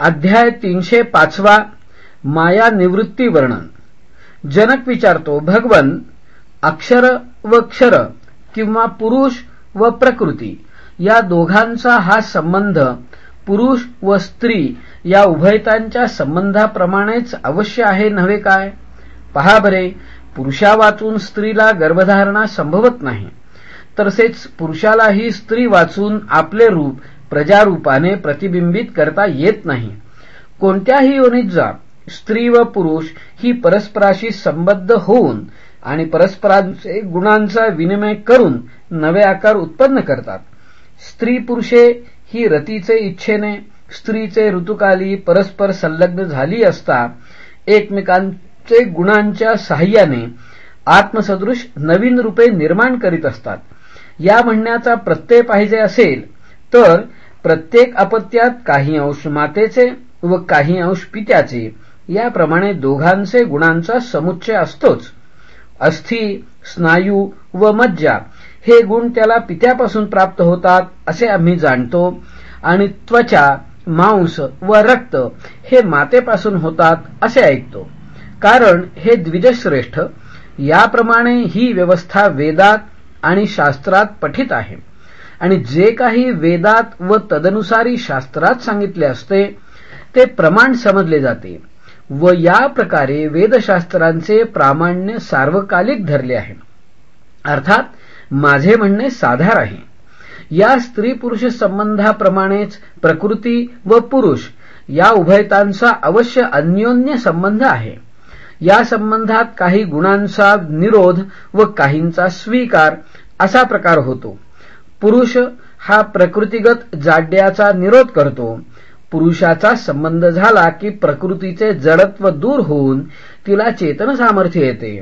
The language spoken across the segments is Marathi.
अध्याय तीनशे पाचवा माया निवृत्ती वर्णन. जनक विचारतो भगवन अक्षर व क्षर किंवा पुरुष व प्रकृती या दोघांचा हा संबंध पुरुष व स्त्री या उभयतांच्या संबंधाप्रमाणेच अवश्य आहे नव्हे काय? पहा बरे पुरुषा वाचून स्त्रीला गर्भधारणा संभवत नाही. तसेच पुरुषालाही स्त्री वाचून आपले रूप प्रजारूपाने प्रतिबिंबित करता येत नाही. कोणत्याही योनीत जा स्त्री व पुरुष ही परस्पराशी संबद्ध होऊन आणि परस्परांचे गुणांचा विनिमय करून नवे आकार उत्पन्न करतात. स्त्री पुरुषे ही रतीचे इच्छेने स्त्रीचे ऋतुकाली परस्पर संलग्न झाली असता एकमेकांचे गुणांच्या साह्याने आत्मसदृश नवीन रूपे निर्माण करीत असतात. या म्हणण्याचा प्रत्यय पाहिजे असेल तर प्रत्येक अपत्यात काही अंश मातेचे व काही अंश पित्याचे. याप्रमाणे दोघांचे गुणांचा समुच्चय असतोच. अस्थि स्नायू व मज्जा हे गुण त्याला पित्यापासून प्राप्त होतात असे आम्ही जाणतो. आणि त्वचा मांस व रक्त हे मातेपासून होतात असे ऐकतो. कारण हे द्विजश्रेष्ठ. याप्रमाणे ही व्यवस्था वेदात आणि शास्त्रात पठित आहे. आणि जे काही वेदात व तदनुसारी शास्त्रात सांगितले असते ते प्रमाण समजले जाते व या प्रकारे वेदशास्त्रांचे प्रामाण्य सार्वकालिक धरले आहे. अर्थात माझे म्हणणे साधार आहे. या स्त्री पुरुष संबंधाप्रमाणेच प्रकृती व पुरुष या उभयतांचा अवश्य अन्योन्य संबंध आहे. या संबंधात काही गुणांचा निरोध व काहींचा स्वीकार असा प्रकार होतो. पुरुष हा प्रकृतीगत जाड्याचा निरोध करतो. पुरुषाचा संबंध झाला की प्रकृतीचे जडत्व दूर होऊन तिला चेतन सामर्थ्य येते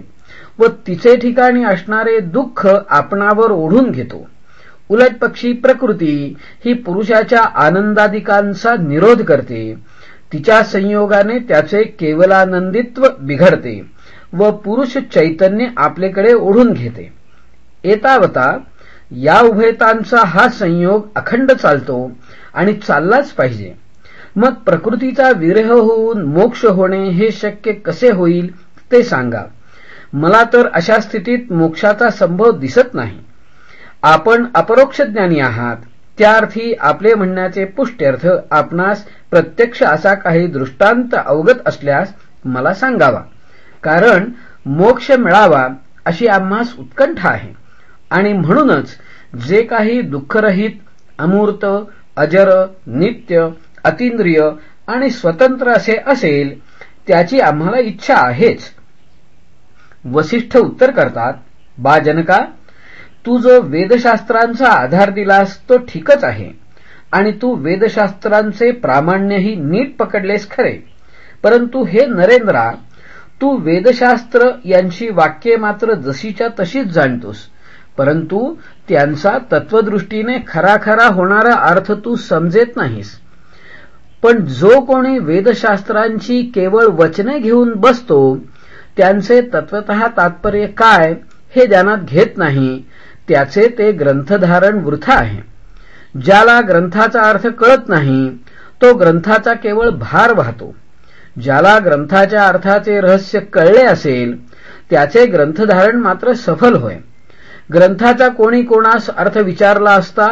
व तिचे ठिकाणी असणारे दुःख आपणावर ओढून घेतो. उलट पक्षी प्रकृती ही पुरुषाच्या आनंदादिकांचा निरोध करते. तिच्या संयोगाने त्याचे केवलानंदित्व बिघडते व पुरुष चैतन्य आपल्याकडे ओढून घेते. एतावता या उभयतांचा हा संयोग अखंड चालतो आणि चाललाच पाहिजे. मग प्रकृतीचा विरह होऊन मोक्ष होणे हे शक्य कसे होईल ते सांगा. मला तर अशा स्थितीत मोक्षाचा संभव दिसत नाही. आपण अपरोक्ष ज्ञानी आहात. त्या अर्थी आपले म्हणण्याचे पुष्ट्यर्थ आपणास प्रत्यक्ष असा काही दृष्टांत अवगत असल्यास मला सांगावा. कारण मोक्ष मिळावा अशी आम्हास उत्कंठा आहे. आणि म्हणूनच जे काही दुःखरहित अमूर्त अजर नित्य अतिंद्रिय आणि स्वतंत्र असे असेल त्याची आम्हाला इच्छा आहेच. वसिष्ठ उत्तर करतात बा जनका तू जो वेदशास्त्रांचा आधार दिलास तो ठीकच आहे. आणि तू वेदशास्त्रांचे प्रामाण्यही नीट पकडलेस खरे. परंतु हे नरेंद्रा तू वेदशास्त्र यांची वाक्ये मात्र जशीच्या तशीच जाणतोस. परंतु त्यांचा तत्वदृष्टीने खरा खरा होणारा अर्थ तू समजेत नाहीस. पण जो कोणी वेदशास्त्रांची केवळ वचने घेऊन बसतो त्यांचे तत्वत तात्पर्य काय हे ध्यानात घेत नाही त्याचे ते ग्रंथधारण वृथा आहे. ज्याला ग्रंथाचा अर्थ कळत नाही तो ग्रंथाचा केवळ भार वाहतो. ज्याला ग्रंथाच्या अर्थाचे रहस्य कळले असेल त्याचे ग्रंथधारण मात्र सफल होय. ग्रंथाचा कोणी कोणास अर्थ विचारला असता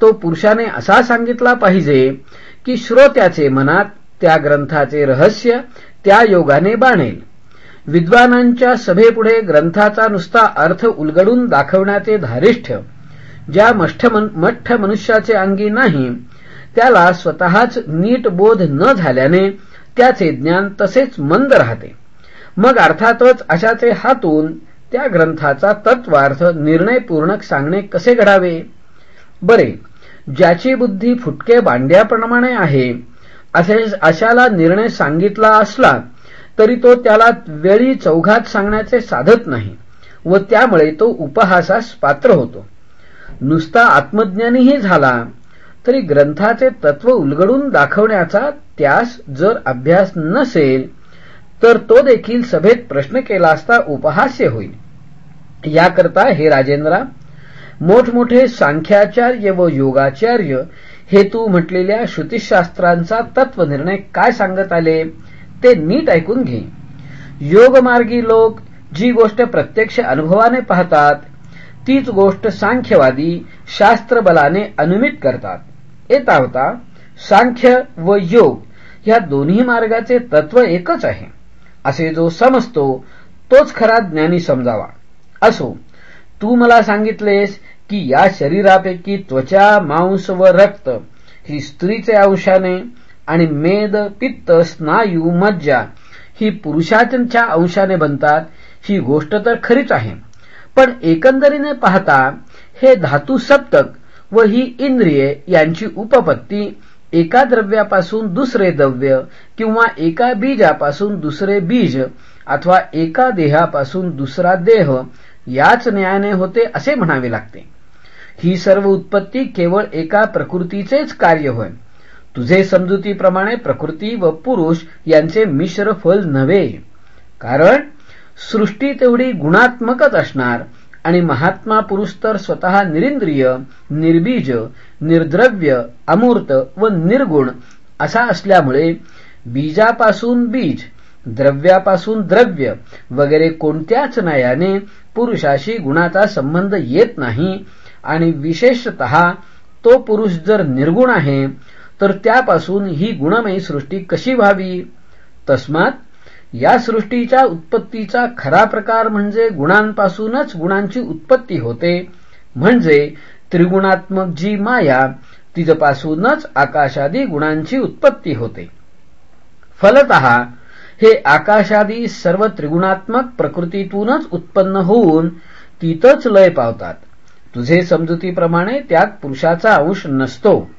तो पुरुषाने असा सांगितला पाहिजे की श्रोत्याचे मनात त्या ग्रंथाचे रहस्य त्या योगाने बाणेल. विद्वानांच्या सभेपुढे ग्रंथाचा नुसता अर्थ उलगडून दाखवण्याचे धारिष्ठ्य ज्या मठ्ठ मनुष्याचे अंगी नाही त्याला स्वतःच नीट बोध न झाल्याने त्याचे ज्ञान तसेच मंद राहते. मग अर्थातच अशाचे हातून त्या ग्रंथाचा तत्वार्थ निर्णयपूर्णक सांगणे कसे घडावे? बरे ज्याची बुद्धी फुटके बांड्याप्रमाणे आहे असे अशाला निर्णय सांगितला असला तरी तो त्याला वेळी चौघात सांगण्याचे साधत नाही व त्यामुळे तो उपहासास पात्र होतो. नुसता आत्मज्ञानीही झाला तरी ग्रंथाचे तत्व उलगडून दाखवण्याचा त्यास जर अभ्यास नसेल तर तो देखील सभेत प्रश्न केला असता उपहास्य होईल. याकरता हे राजेंद्रा मोठमोठे सांख्याचार्य व योगाचार्य हे तू म्हटलेल्या श्रुतीशास्त्रांचा तत्वनिर्णय काय सांगत आले ते नीट ऐकून घे. योगमार्गी लोक जी गोष्ट प्रत्यक्ष अनुभवाने पाहतात तीच गोष्ट सांख्यवादी शास्त्रबलाने अनुमित करतात. येता होता सांख्य व योग ह्या दोन्ही मार्गाचे तत्व एकच आहे. असे जो समजतो तोच खरा ज्ञानी समजावा. असो तू मला सांगितलेस की या शरीरापैकी त्वचा मांस व रक्त ही स्त्रीचे अंशाने आणि मेद पित्त स्नायू मज्जा ही पुरुषाच्या अंशाने बनतात ही गोष्ट तर खरीच आहे. पण एकंदरीने पाहता हे धातू सप्तक व ही इंद्रिये यांची उपपत्ती एका द्रव्यापासून दुसरे द्रव्य किंवा एका बीजापासून दुसरे बीज अथवा एका देहापासून दुसरा देह याच न्यायाने होते असे म्हणावे लागते. ही सर्व उत्पत्ती केवळ एका प्रकृतीचेच कार्य होय. तुझे समजुतीप्रमाणे प्रकृती व पुरुष यांचे मिश्र फल नव्हे. कारण सृष्टी तेवढी गुणात्मकच असणार आणि महात्मा पुरुष तर स्वतः निरिंद्रिय निर्बीज निर्द्रव्य अमूर्त व निर्गुण असा असल्यामुळे बीजापासून बीज द्रव्यापासून द्रव्य वगैरे कोणत्याच न्यायाने पुरुषाशी गुणाचा संबंध येत नाही. आणि विशेषत तो पुरुष जर निर्गुण आहे तर त्यापासून ही गुणमयी सृष्टी कशी व्हावी? तस्मात या सृष्टीच्या उत्पत्तीचा खरा प्रकार म्हणजे गुणांपासूनच गुणांची उत्पत्ती होते. म्हणजे त्रिगुणात्मक जी माया तिजपासूनच आकाशादी गुणांची उत्पत्ती होते. फलत हे आकाशादी सर्व त्रिगुणात्मक प्रकृतीतूनच उत्पन्न होऊन तिथंच लय पावतात. तुझे समजुतीप्रमाणे त्यात पुरुषाचा अंश नसतो.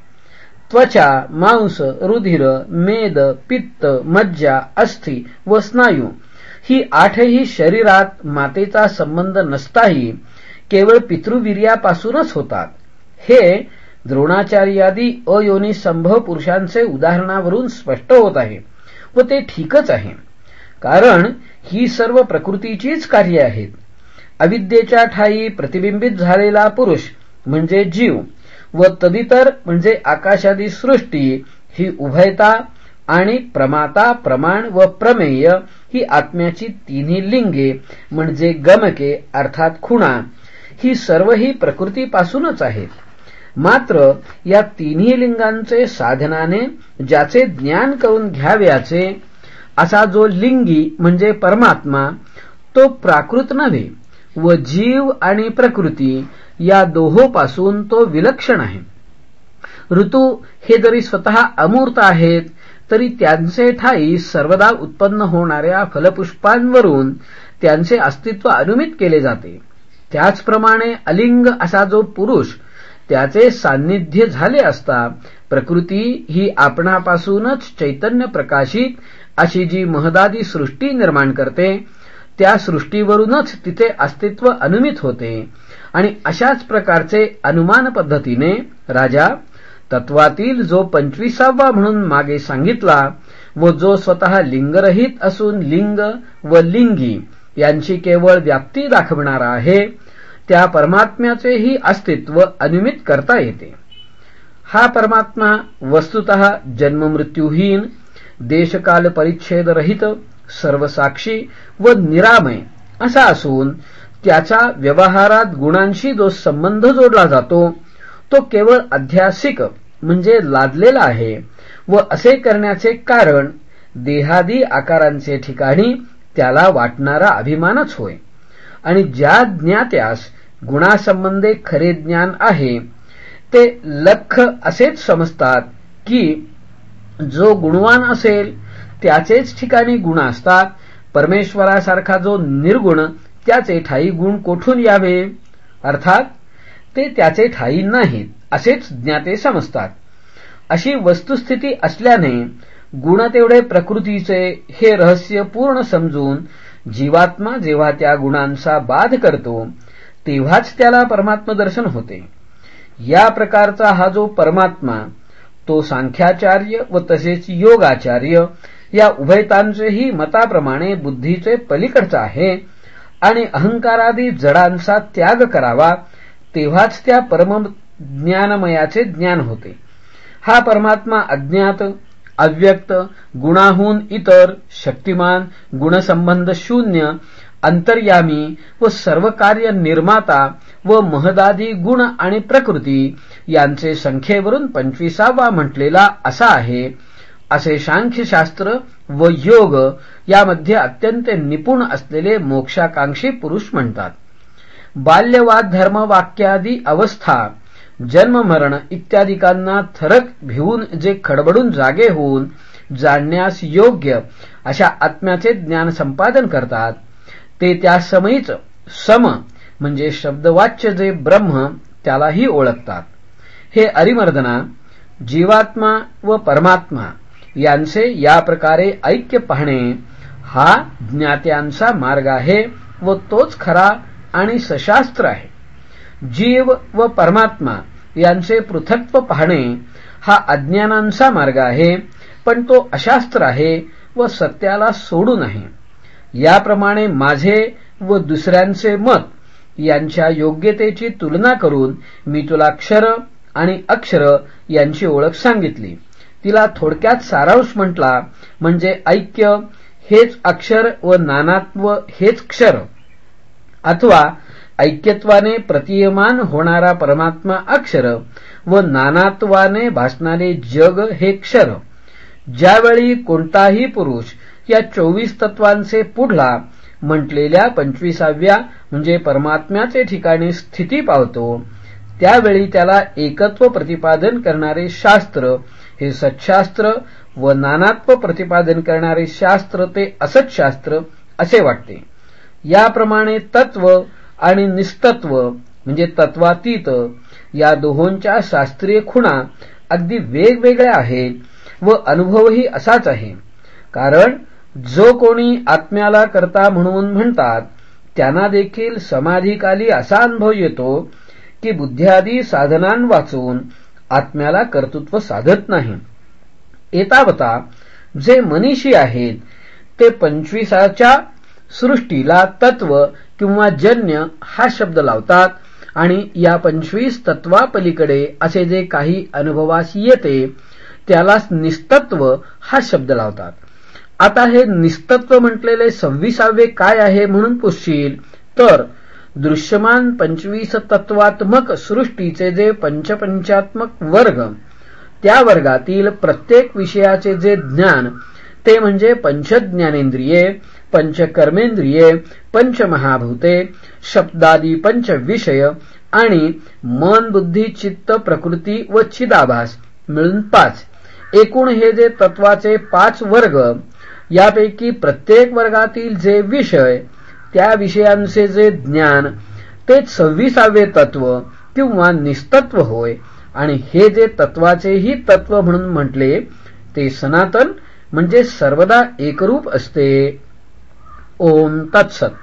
त्वचा मांस रुधिर मेद पित्त मज्जा अस्थि व स्नायू ही आठही शरीरात मातेचा संबंध नसताही केवळ पितृवीर्यापासूनच होतात. हे द्रोणाचार्यादी अयोनी संभव पुरुषांचे उदाहरणावरून स्पष्ट होत आहे. व ते ठीकच आहे. कारण ही सर्व प्रकृतीचीच कार्य आहेत. अविद्येच्या ठाई प्रतिबिंबित झालेला पुरुष म्हणजे जीव व तदितर म्हणजे आकाशादी सृष्टी ही उभयता आणि प्रमाता प्रमाण व प्रमेय ही आत्म्याची तिन्ही लिंगे म्हणजे गमके अर्थात खुणा ही सर्व ही प्रकृतीपासूनच आहेत. मात्र या तिन्ही लिंगांचे साधनाने ज्याचे ज्ञान करून घ्याव्याचे असा जो लिंगी म्हणजे परमात्मा तो प्राकृत नव्हे व जीव आणि प्रकृती या दोहोपासून तो विलक्षण आहे. ऋतू हे जरी स्वतः अमूर्त आहेत तरी त्यांचे ठाई सर्वदा उत्पन्न होणाऱ्या फलपुष्पांवरून त्यांचे अस्तित्व अनुमित केले जाते. त्याचप्रमाणे अलिंग असा जो पुरुष त्याचे सान्निध्य झाले असता प्रकृती ही आपणापासूनच चैतन्य प्रकाशित अशी जी महदादी सृष्टी निर्माण करते त्या सृष्टीवरूनच तिचे अस्तित्व अनुमित होते. आणि अशाच प्रकारचे अनुमान पद्धतीने राजा तत्वातील जो पंचवीसावा म्हणून मागे सांगितला व जो स्वतः लिंगरहित असून लिंग व लिंगी यांची केवळ व्याप्ती दाखवणारा आहे त्या परमात्म्याचेही अस्तित्व अनुमित करता येते. हा परमात्मा वस्तुत जन्ममृत्यूहीन देशकाल परिच्छेदरहित सर्वसाक्षी व निरामय असा असून त्याचा व्यवहारात गुणांशी जो संबंध जोडला जातो तो केवळ अध्यासिक म्हणजे लादलेला आहे व असे करण्याचे कारण देहादी आकारांचे ठिकाणी त्याला वाटणारा अभिमानच होय. आणि ज्या ज्ञात्यास गुणासंबंधे खरे ज्ञान आहे. ते लख असेच समजतात की जो गुणवान असेल त्याचेच ठिकाणी गुण असतात. परमेश्वरासारखा जो निर्गुण त्याचे ठाई गुण कोठून यावे? अर्थात ते त्याचे ठाई नाहीत असेच ज्ञाते समजतात. अशी वस्तुस्थिती असल्याने गुण तेवढे प्रकृतीचे हे रहस्य पूर्ण समजून जीवात्मा जेव्हा त्या गुणांचा बाध करतो तेव्हाच त्याला परमात्मदर्शन होते. या प्रकारचा हा जो परमात्मा तो सांख्याचार्य व तसेच योगाचार्य या उभयतांचेही मताप्रमाणे बुद्धीचे पलीकडचा आहे आणि अहंकारादी जडांचा त्याग करावा तेव्हाच त्या परम ज्ञानमयाचे ज्ञान होते. हा परमात्मा अज्ञात अव्यक्त गुणाहून इतर शक्तिमान गुणसंबंध शून्य अंतर्यामी व सर्व कार्य निर्माता व महदादी गुण आणि प्रकृती यांचे संख्येवरून पंचवीसावा म्हटलेला असा आहे. असे सांख्यशास्त्र व योग यामध्ये अत्यंत निपुण असलेले मोक्षाकांक्षी पुरुष म्हणतात. बाल्यवाद धर्म वाक्यादी अवस्था जन्ममरण इत्यादिकांना थरक भिवून जे खडबडून जागे होऊन जाणण्यास योग्य अशा आत्म्याचे ज्ञान संपादन करतात. ते त्या समयीच सम म्हणजे शब्दवाच्य जे ब्रह्म त्यालाही ओळखतात. हे अरिमर्दना जीवात्मा व परमात्मा यांचे या प्रकारे ऐक्य पाहणे हा ज्ञात्यांचा मार्ग आहे व तोच खरा आणि सशास्त्र आहे. जीव व परमात्मा यांचे पृथक्व पाहणे हा अज्ञानांचा मार्ग आहे पण तो अशास्त्र आहे व सत्याला सोडून आहे याप्रमाणे माझे व दुसऱ्यांचे मत यांच्या योग्यतेची तुलना करून मी तुला क्षर आणि अक्षर यांची ओळख सांगितली. तिला थोडक्यात सारांश म्हटला म्हणजे ऐक्य हेच अक्षर व नानात्व हेच क्षर. अथवा ऐक्यत्वाने प्रतीयमान होणारा परमात्मा अक्षर व नानात्वाने भासणारे जग हे क्षर. ज्यावेळी कोणताही पुरुष या चोवीस तत्वांचे पुढला म्हटलेल्या पंचवीसाव्या म्हणजे परमात्म्याचे ठिकाणी स्थिती पावतो. त्यावेळी त्याला एकत्व प्रतिपादन करणारे शास्त्र हे सच्छास्त्र व नानात्व प्रतिपादन करणारे शास्त्र ते असतशास्त्र असे वाटते. याप्रमाणे तत्व आणि निस्तत्व म्हणजे तत्वातीत या दोहोंच्या शास्त्रीय खुणा अगदी वेगवेगळ्या आहेत व अनुभवही असाच आहे. कारण जो कोणी आत्म्याला करता म्हणून म्हणतात त्यांना देखील समाधीकाली असा अनुभव येतो की बुद्ध्यादी साधनां वाचून आत्म्याला कर्तृत्व साधत नाही. एतावता जे मनीषी आहेत ते पंचवीसाच्या सृष्टीला तत्व किंवा जन्य हा शब्द लावतात आणि या पंचवीस तत्वापलीकडे असे जे काही अनुभवास येते त्यालाच निस्तत्व हा शब्द लावतात. आता हे निस्तत्व म्हटलेले सव्वीसावे काय आहे म्हणून पुसशील? तर दृश्यमान पंचवीस तत्वात्मक सृष्टीचे जे पंचपंचात्मक वर्ग त्या वर्गातील प्रत्येक विषयाचे जे ज्ञान ते म्हणजे पंचज्ञानेंद्रिये पंचकर्मेंद्रिये पंचमहाभूते शब्दादी पंचविषय आणि मन बुद्धी चित्त प्रकृती व चिदाभास मिळून पाच. एकूण हे जे तत्वाचे पाच वर्ग यापैकी प्रत्येक वर्गातील जे विषय त्या विषयांचे जे ज्ञान ते सव्वीसावे तत्व किंवा निस्तत्व होय. आणि हे जे तत्वाचेही तत्व म्हणून म्हटले ते सनातन म्हणजे सर्वदा एकरूप असते. ओम तत्सत.